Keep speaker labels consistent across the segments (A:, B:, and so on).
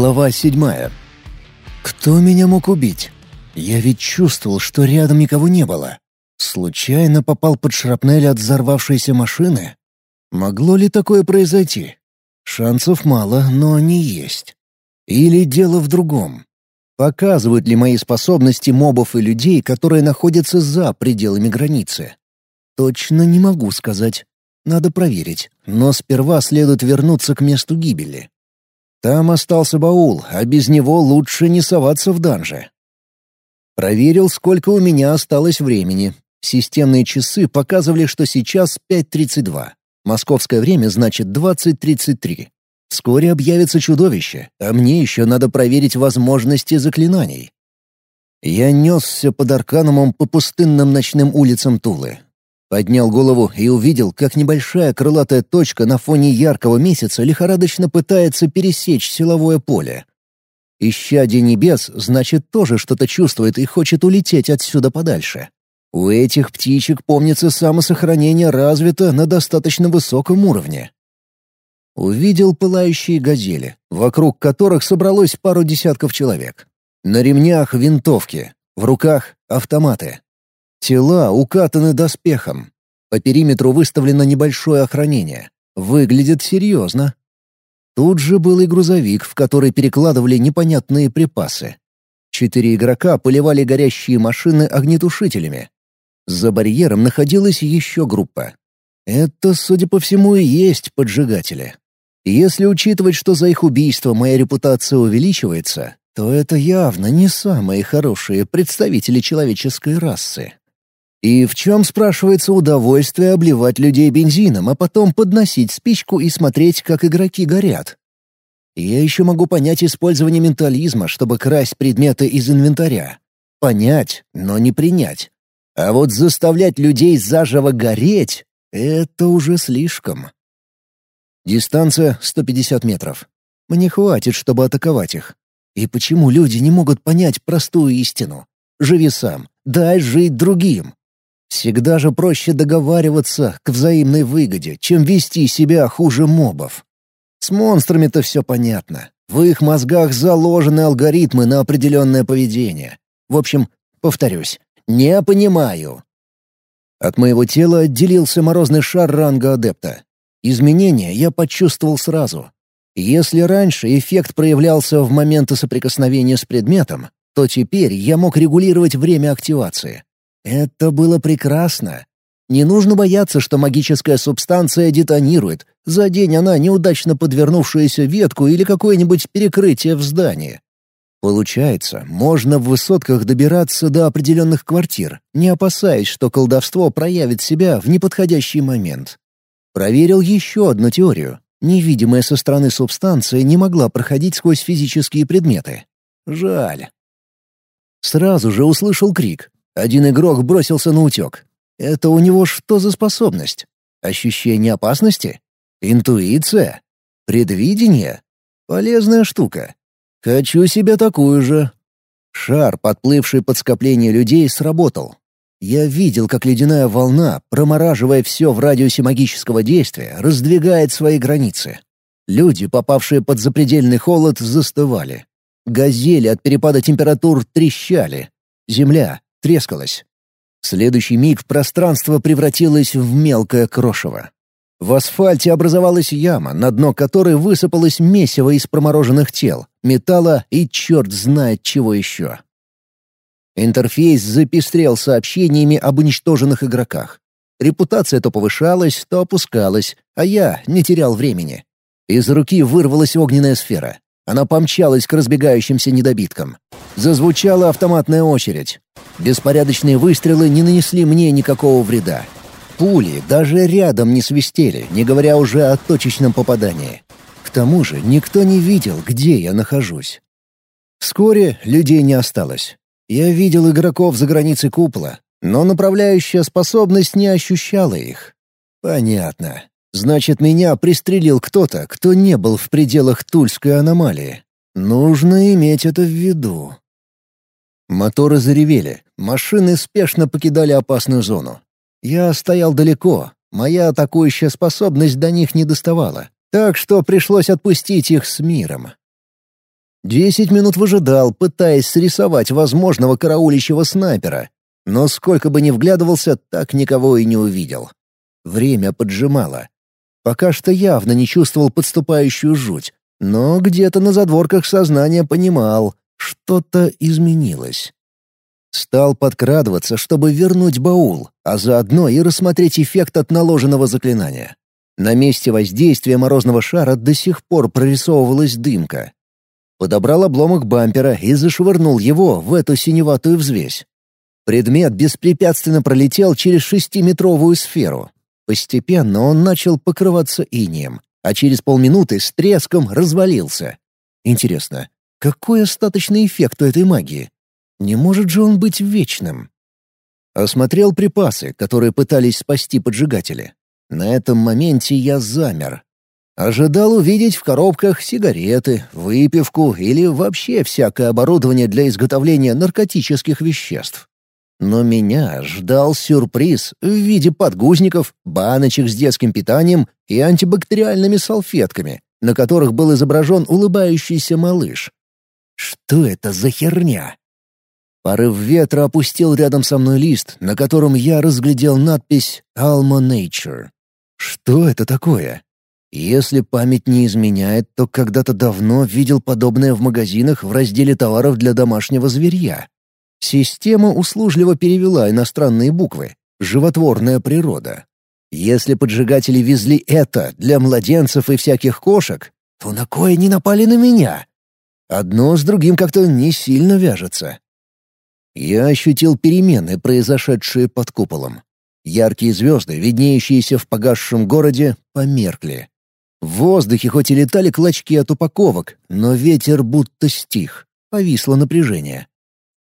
A: Глава седьмая. Кто меня мог убить? Я ведь чувствовал, что рядом никого не было. Случайно попал под шрапнель от взорвавшейся машины? Могло ли такое произойти? Шансов мало, но они есть. Или дело в другом. Показывают ли мои способности мобов и людей, которые находятся за пределами границы? Точно не могу сказать. Надо проверить, но сперва следует вернуться к месту гибели. Там остался баул, а без него лучше не соваться в данже. Проверил, сколько у меня осталось времени. Системные часы показывали, что сейчас 5.32. Московское время значит 20.33. Вскоре объявится чудовище, а мне еще надо проверить возможности заклинаний. Я несся под Арканумом по пустынным ночным улицам Тулы. Поднял голову и увидел, как небольшая крылатая точка на фоне яркого месяца лихорадочно пытается пересечь силовое поле. Ищадие небес, значит, тоже что-то чувствует и хочет улететь отсюда подальше. У этих птичек, помнится, самосохранение развито на достаточно высоком уровне. Увидел пылающие газели, вокруг которых собралось пару десятков человек. На ремнях винтовки, в руках автоматы. Тела укатаны доспехом. По периметру выставлено небольшое охранение. Выглядит серьезно. Тут же был и грузовик, в который перекладывали непонятные припасы. Четыре игрока поливали горящие машины огнетушителями. За барьером находилась еще группа. Это, судя по всему, и есть поджигатели. Если учитывать, что за их убийство моя репутация увеличивается, то это явно не самые хорошие представители человеческой расы. И в чем, спрашивается, удовольствие обливать людей бензином, а потом подносить спичку и смотреть, как игроки горят? Я еще могу понять использование ментализма, чтобы красть предметы из инвентаря. Понять, но не принять. А вот заставлять людей заживо гореть — это уже слишком. Дистанция 150 метров. Мне хватит, чтобы атаковать их. И почему люди не могут понять простую истину? Живи сам, дай жить другим. Всегда же проще договариваться к взаимной выгоде, чем вести себя хуже мобов. С монстрами-то все понятно. В их мозгах заложены алгоритмы на определенное поведение. В общем, повторюсь, не понимаю. От моего тела отделился морозный шар ранга адепта. Изменения я почувствовал сразу. Если раньше эффект проявлялся в моменты соприкосновения с предметом, то теперь я мог регулировать время активации. Это было прекрасно. Не нужно бояться, что магическая субстанция детонирует. За день она неудачно подвернувшуюся ветку или какое-нибудь перекрытие в здании. Получается, можно в высотках добираться до определенных квартир, не опасаясь, что колдовство проявит себя в неподходящий момент. Проверил еще одну теорию. Невидимая со стороны субстанция не могла проходить сквозь физические предметы. Жаль. Сразу же услышал крик. Один игрок бросился на утек. Это у него что за способность? Ощущение опасности? Интуиция? Предвидение? Полезная штука. Хочу себе такую же. Шар, подплывший под скопление людей, сработал. Я видел, как ледяная волна, промораживая все в радиусе магического действия, раздвигает свои границы. Люди, попавшие под запредельный холод, застывали. Газели от перепада температур трещали. Земля, трескалась. В следующий миг пространство превратилось в мелкое крошево. В асфальте образовалась яма, на дно которой высыпалось месиво из промороженных тел, металла и черт знает чего еще. Интерфейс запестрел сообщениями об уничтоженных игроках. Репутация то повышалась, то опускалась, а я не терял времени. Из руки вырвалась огненная сфера. Она помчалась к разбегающимся недобиткам. Зазвучала автоматная очередь. Беспорядочные выстрелы не нанесли мне никакого вреда. Пули даже рядом не свистели, не говоря уже о точечном попадании. К тому же никто не видел, где я нахожусь. Вскоре людей не осталось. Я видел игроков за границей купола, но направляющая способность не ощущала их. Понятно. Значит, меня пристрелил кто-то, кто не был в пределах Тульской аномалии. Нужно иметь это в виду. Моторы заревели, машины спешно покидали опасную зону. Я стоял далеко, моя атакующая способность до них не доставала, так что пришлось отпустить их с миром. Десять минут выжидал, пытаясь срисовать возможного караулищего снайпера. Но сколько бы ни вглядывался, так никого и не увидел. Время поджимало. Пока что явно не чувствовал подступающую жуть, но где-то на задворках сознания понимал, что-то изменилось. Стал подкрадываться, чтобы вернуть баул, а заодно и рассмотреть эффект от наложенного заклинания. На месте воздействия морозного шара до сих пор прорисовывалась дымка. Подобрал обломок бампера и зашвырнул его в эту синеватую взвесь. Предмет беспрепятственно пролетел через шестиметровую сферу. Постепенно он начал покрываться инием, а через полминуты с треском развалился. Интересно, какой остаточный эффект у этой магии? Не может же он быть вечным? Осмотрел припасы, которые пытались спасти поджигатели. На этом моменте я замер. Ожидал увидеть в коробках сигареты, выпивку или вообще всякое оборудование для изготовления наркотических веществ. Но меня ждал сюрприз в виде подгузников, баночек с детским питанием и антибактериальными салфетками, на которых был изображен улыбающийся малыш. Что это за херня? Порыв ветра опустил рядом со мной лист, на котором я разглядел надпись «Alma Nature». Что это такое? Если память не изменяет, то когда-то давно видел подобное в магазинах в разделе товаров для домашнего зверья. Система услужливо перевела иностранные буквы «Животворная природа». Если поджигатели везли это для младенцев и всяких кошек, то на кое не напали на меня? Одно с другим как-то не сильно вяжется. Я ощутил перемены, произошедшие под куполом. Яркие звезды, виднеющиеся в погасшем городе, померкли. В воздухе хоть и летали клочки от упаковок, но ветер будто стих. Повисло напряжение.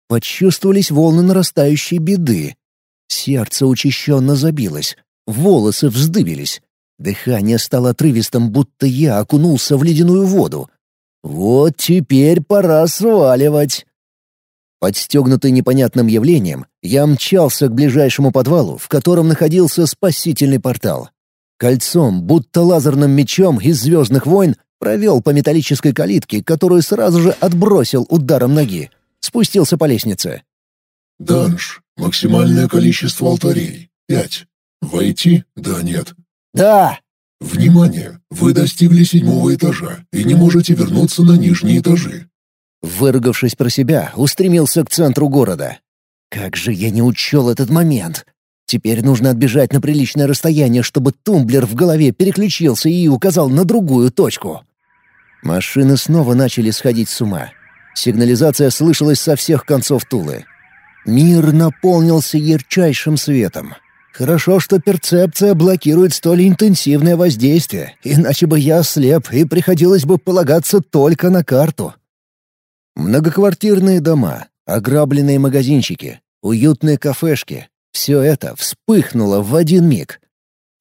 A: Почувствовались волны нарастающей беды. Сердце учащенно забилось, волосы вздыбились. Дыхание стало отрывистым, будто я окунулся в ледяную воду. Вот теперь пора сваливать. Подстегнутый непонятным явлением, я мчался к ближайшему подвалу, в котором находился спасительный портал. Кольцом, будто лазерным мечом из «Звездных войн», провел по металлической калитке, которую сразу же отбросил ударом ноги. Спустился по лестнице.
B: «Данж. Максимальное количество алтарей. Пять. Войти? Да, нет?»
A: «Да!»
B: «Внимание! Вы достигли седьмого этажа и не можете вернуться на нижние этажи.
A: Выругавшись про себя, устремился к центру города. Как же я не учел этот момент. Теперь нужно отбежать на приличное расстояние, чтобы тумблер в голове переключился и указал на другую точку. Машины снова начали сходить с ума. Сигнализация слышалась со всех концов Тулы. Мир наполнился ярчайшим светом. Хорошо, что перцепция блокирует столь интенсивное воздействие, иначе бы я слеп и приходилось бы полагаться только на карту. Многоквартирные дома, ограбленные магазинчики, уютные кафешки — все это вспыхнуло в один миг.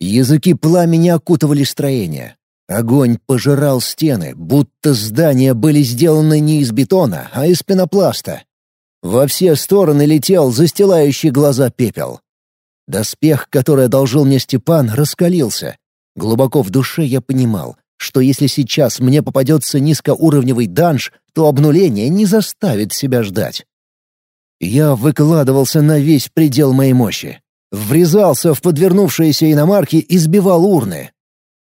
A: Языки пламени окутывали строение. Огонь пожирал стены, будто здания были сделаны не из бетона, а из пенопласта. Во все стороны летел застилающий глаза пепел. Доспех, который одолжил мне Степан, раскалился. Глубоко в душе я понимал, что если сейчас мне попадется низкоуровневый данж, то обнуление не заставит себя ждать. Я выкладывался на весь предел моей мощи. Врезался в подвернувшиеся иномарки и сбивал урны.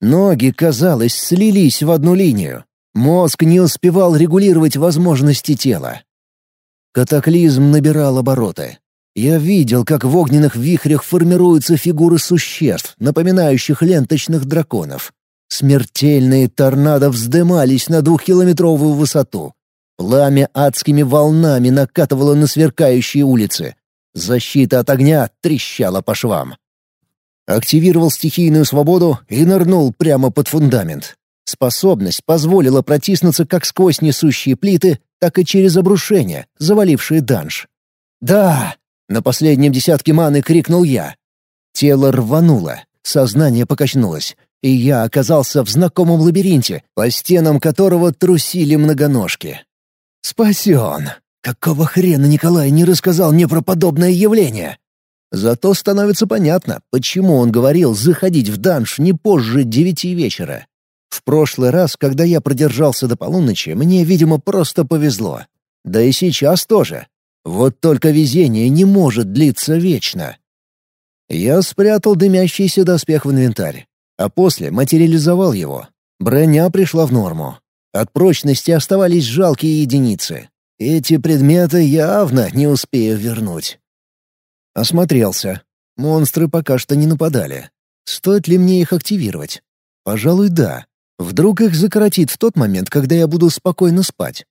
A: Ноги, казалось, слились в одну линию. Мозг не успевал регулировать возможности тела. Катаклизм набирал обороты. Я видел, как в огненных вихрях формируются фигуры существ, напоминающих ленточных драконов. Смертельные торнадо вздымались на двухкилометровую высоту. Пламя адскими волнами накатывало на сверкающие улицы. Защита от огня трещала по швам. Активировал стихийную свободу и нырнул прямо под фундамент. Способность позволила протиснуться как сквозь несущие плиты, так и через обрушения, завалившие данж. «Да!» — на последнем десятке маны крикнул я. Тело рвануло, сознание покачнулось и я оказался в знакомом лабиринте, по стенам которого трусили многоножки. Спасен! Какого хрена Николай не рассказал мне про подобное явление? Зато становится понятно, почему он говорил заходить в данж не позже девяти вечера. В прошлый раз, когда я продержался до полуночи, мне, видимо, просто повезло. Да и сейчас тоже. Вот только везение не может длиться вечно. Я спрятал дымящийся доспех в инвентарь, а после материализовал его. Броня пришла в норму. От прочности оставались жалкие единицы. Эти предметы явно не успею вернуть. Осмотрелся. Монстры пока что не нападали. Стоит ли мне их активировать? Пожалуй, да. Вдруг их закоротит в тот момент, когда я буду спокойно спать.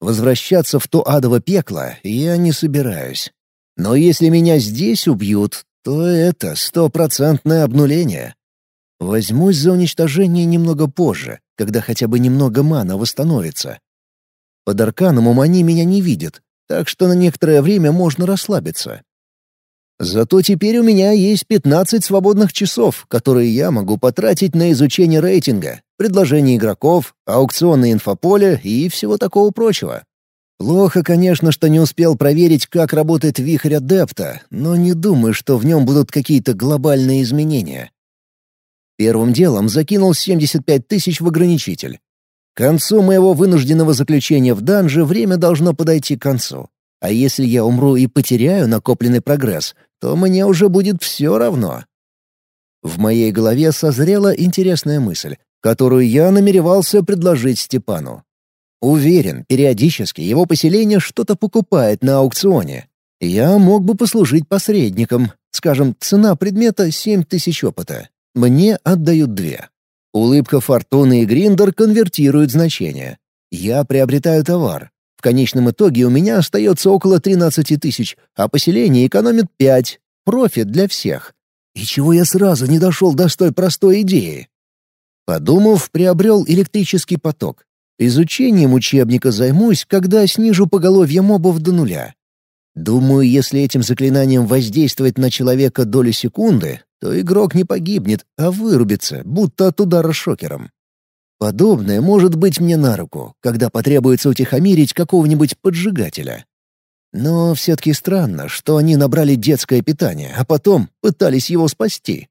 A: Возвращаться в то адово пекло я не собираюсь. Но если меня здесь убьют, то это стопроцентное обнуление. Возьмусь за уничтожение немного позже, когда хотя бы немного мана восстановится. Под арканом они меня не видят, так что на некоторое время можно расслабиться. Зато теперь у меня есть 15 свободных часов, которые я могу потратить на изучение рейтинга, предложения игроков, аукционные инфополя и всего такого прочего. Плохо, конечно, что не успел проверить, как работает вихрь адепта, но не думаю, что в нем будут какие-то глобальные изменения. Первым делом закинул 75 тысяч в ограничитель. К концу моего вынужденного заключения в данже время должно подойти к концу. А если я умру и потеряю накопленный прогресс, то мне уже будет все равно. В моей голове созрела интересная мысль, которую я намеревался предложить Степану. Уверен, периодически его поселение что-то покупает на аукционе. Я мог бы послужить посредником. Скажем, цена предмета — 7 тысяч опыта. Мне отдают две. Улыбка Фортуны и Гриндер конвертируют значение. Я приобретаю товар, в конечном итоге у меня остается около 13 тысяч, а поселение экономит 5. Профит для всех. И чего я сразу не дошел до столь простой идеи? Подумав, приобрел электрический поток. Изучением учебника займусь, когда снижу поголовье мобов до нуля. Думаю, если этим заклинанием воздействовать на человека долю секунды, то игрок не погибнет, а вырубится, будто от удара шокером. Подобное может быть мне на руку, когда потребуется утихомирить какого-нибудь поджигателя. Но все-таки странно, что они набрали детское питание, а потом пытались его спасти.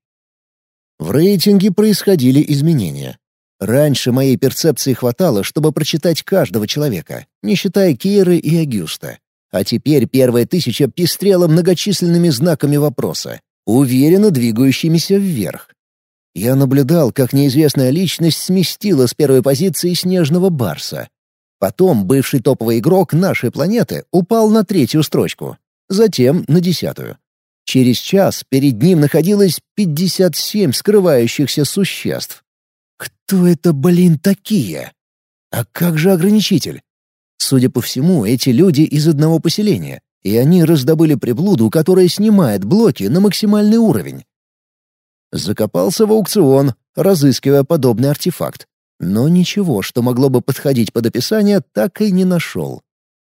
A: В рейтинге происходили изменения. Раньше моей перцепции хватало, чтобы прочитать каждого человека, не считая Киры и Агюста. А теперь первая тысяча пестрела многочисленными знаками вопроса, уверенно двигающимися вверх. Я наблюдал, как неизвестная личность сместила с первой позиции снежного барса. Потом бывший топовый игрок нашей планеты упал на третью строчку, затем на десятую. Через час перед ним находилось 57 скрывающихся существ. Кто это, блин, такие? А как же ограничитель? Судя по всему, эти люди из одного поселения, и они раздобыли приблуду, которая снимает блоки на максимальный уровень. Закопался в аукцион, разыскивая подобный артефакт. Но ничего, что могло бы подходить под описание, так и не нашел.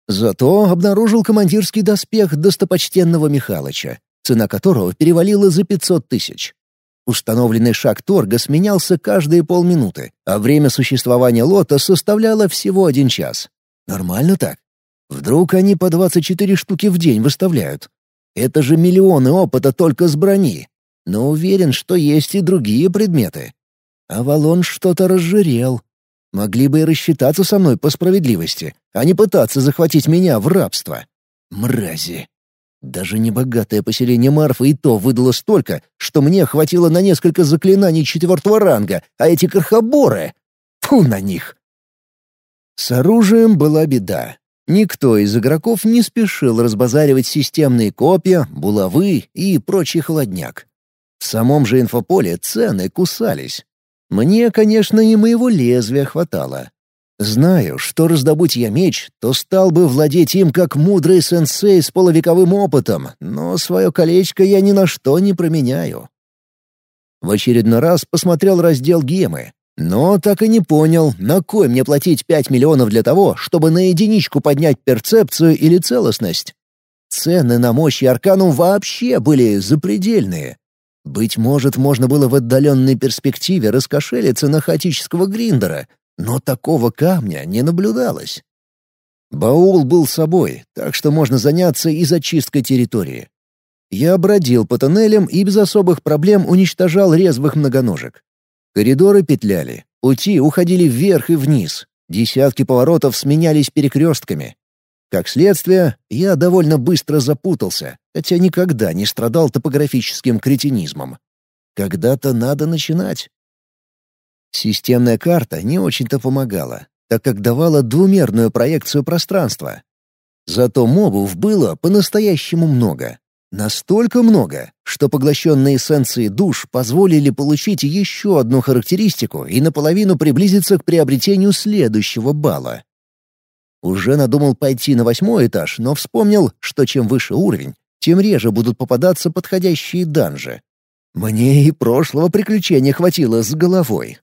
A: Зато обнаружил командирский доспех достопочтенного Михалыча, цена которого перевалила за 500 тысяч. Установленный шаг торга сменялся каждые полминуты, а время существования лота составляло всего один час. Нормально так? Вдруг они по 24 штуки в день выставляют? Это же миллионы опыта только с брони но уверен, что есть и другие предметы. Авалон что-то разжирел. Могли бы и рассчитаться со мной по справедливости, а не пытаться захватить меня в рабство. Мрази. Даже небогатое поселение Марфа и то выдало столько, что мне хватило на несколько заклинаний четвертого ранга, а эти крохоборы... Фу на них! С оружием была беда. Никто из игроков не спешил разбазаривать системные копья, булавы и прочий холодняк. В самом же инфополе цены кусались. Мне, конечно, и моего лезвия хватало. Знаю, что раздобудь я меч, то стал бы владеть им как мудрый сенсей с полувековым опытом, но свое колечко я ни на что не променяю. В очередной раз посмотрел раздел гемы, но так и не понял, на кой мне платить 5 миллионов для того, чтобы на единичку поднять перцепцию или целостность. Цены на мощь и арканум вообще были запредельные. Быть может, можно было в отдаленной перспективе раскошелиться на хаотического гриндера, но такого камня не наблюдалось. Баул был с собой, так что можно заняться и зачисткой территории. Я бродил по тоннелям и без особых проблем уничтожал резвых многоножек. Коридоры петляли. Пути уходили вверх и вниз. Десятки поворотов сменялись перекрестками. Как следствие, я довольно быстро запутался, хотя никогда не страдал топографическим кретинизмом. Когда-то надо начинать. Системная карта не очень-то помогала, так как давала двумерную проекцию пространства. Зато мобов было по-настоящему много. Настолько много, что поглощенные эссенции душ позволили получить еще одну характеристику и наполовину приблизиться к приобретению следующего балла. Уже надумал пойти на восьмой этаж, но вспомнил, что чем выше уровень, тем реже будут попадаться подходящие данжи. Мне и прошлого приключения хватило с головой.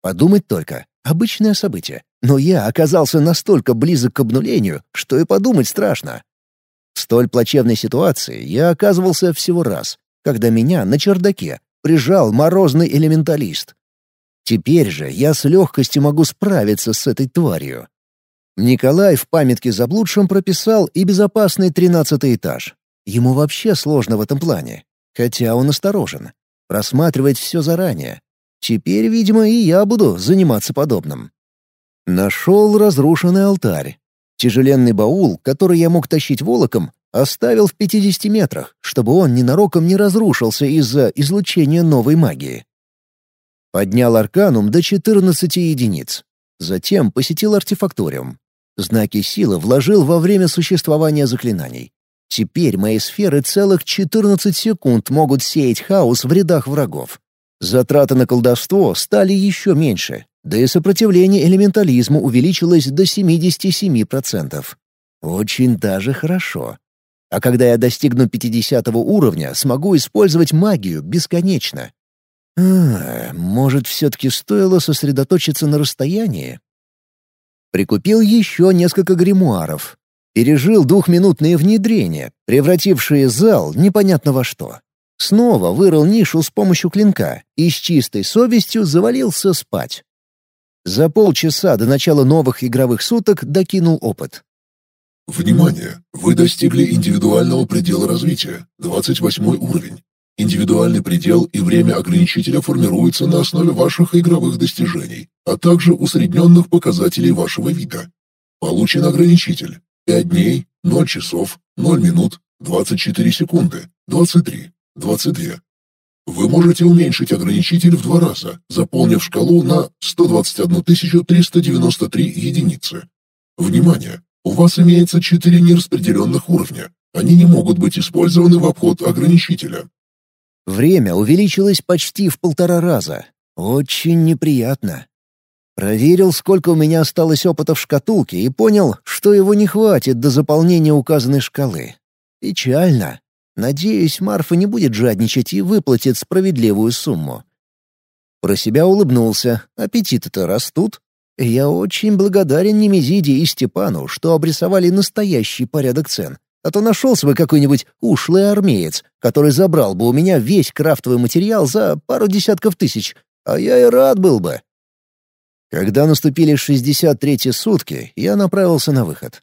A: Подумать только, обычное событие. Но я оказался настолько близок к обнулению, что и подумать страшно. В столь плачевной ситуации я оказывался всего раз, когда меня на чердаке прижал морозный элементалист. Теперь же я с легкостью могу справиться с этой тварью. Николай в памятке заблудшим прописал и безопасный тринадцатый этаж. Ему вообще сложно в этом плане, хотя он осторожен. Просматривать все заранее. Теперь, видимо, и я буду заниматься подобным. Нашел разрушенный алтарь, Тяжеленный баул, который я мог тащить волоком, оставил в 50 метрах, чтобы он ненароком не разрушился из-за излучения новой магии. Поднял арканум до 14 единиц. Затем посетил артефакториум. Знаки силы вложил во время существования заклинаний. Теперь мои сферы целых 14 секунд могут сеять хаос в рядах врагов. Затраты на колдовство стали еще меньше, да и сопротивление элементализму увеличилось до 77%. Очень даже хорошо. А когда я достигну 50 уровня, смогу использовать магию бесконечно. А, может, все-таки стоило сосредоточиться на расстоянии? Прикупил еще несколько гримуаров. Пережил двухминутные внедрения, превратившие зал непонятно во что. Снова вырыл нишу с помощью клинка и с чистой совестью завалился спать. За полчаса до начала новых игровых суток докинул опыт.
B: Внимание! Вы достигли индивидуального предела развития, 28 уровень. Индивидуальный предел и время ограничителя формируются на основе ваших игровых достижений, а также усредненных показателей вашего вида. Получен ограничитель 5 дней, 0 часов, 0 минут, 24 секунды, 23, 22, вы можете уменьшить ограничитель в два раза, заполнив шкалу на 121 393 единицы. Внимание! У вас имеется четыре нераспределенных уровня. Они не могут быть использованы в обход ограничителя.
A: Время увеличилось почти в полтора раза. Очень неприятно. Проверил, сколько у меня осталось опыта в шкатулке и понял, что его не хватит до заполнения указанной шкалы. Печально. Надеюсь, Марфа не будет жадничать и выплатит справедливую сумму. Про себя улыбнулся. Аппетиты-то растут. Я очень благодарен Немезиде и Степану, что обрисовали настоящий порядок цен. А то нашелся бы какой-нибудь ушлый армеец, который забрал бы у меня весь крафтовый материал за пару десятков тысяч, а я и рад был бы. Когда наступили 63-й сутки, я направился на выход.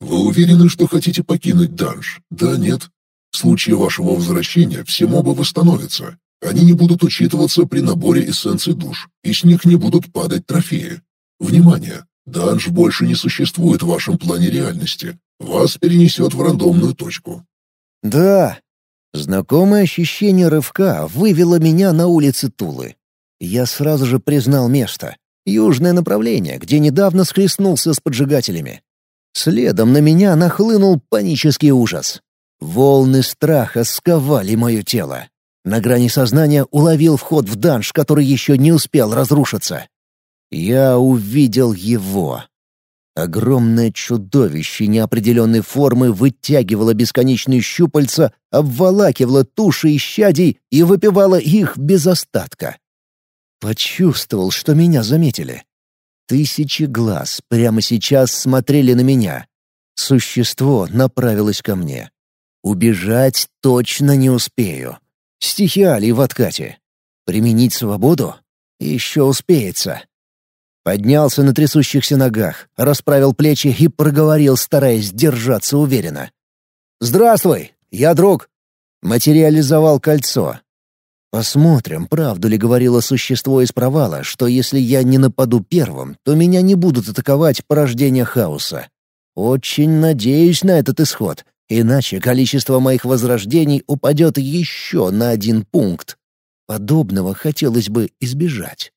B: «Вы уверены, что хотите покинуть данж? Да, нет?» В случае вашего возвращения все мобы восстановятся. Они не будут учитываться при наборе эссенций душ, и с них не будут падать трофеи. Внимание! Данж больше не существует в вашем плане реальности. Вас перенесет в рандомную точку.
A: Да. Знакомое ощущение рывка вывело меня на улицы Тулы. Я сразу же признал место. Южное направление, где недавно схлестнулся с поджигателями. Следом на меня нахлынул панический ужас. Волны страха сковали мое тело. На грани сознания уловил вход в данж, который еще не успел разрушиться. Я увидел его. Огромное чудовище неопределенной формы вытягивало бесконечные щупальца, обволакивало туши исчадий и выпивало их без остатка. Почувствовал, что меня заметили. Тысячи глаз прямо сейчас смотрели на меня. Существо направилось ко мне. Убежать точно не успею. Стихиалий в откате. Применить свободу? Еще успеется. Поднялся на трясущихся ногах, расправил плечи и проговорил, стараясь держаться уверенно. «Здравствуй, я друг!» Материализовал кольцо. Посмотрим, правду ли говорило существо из провала, что если я не нападу первым, то меня не будут атаковать порождения хаоса. Очень надеюсь на этот исход, иначе количество моих возрождений упадет еще на один пункт. Подобного хотелось бы избежать.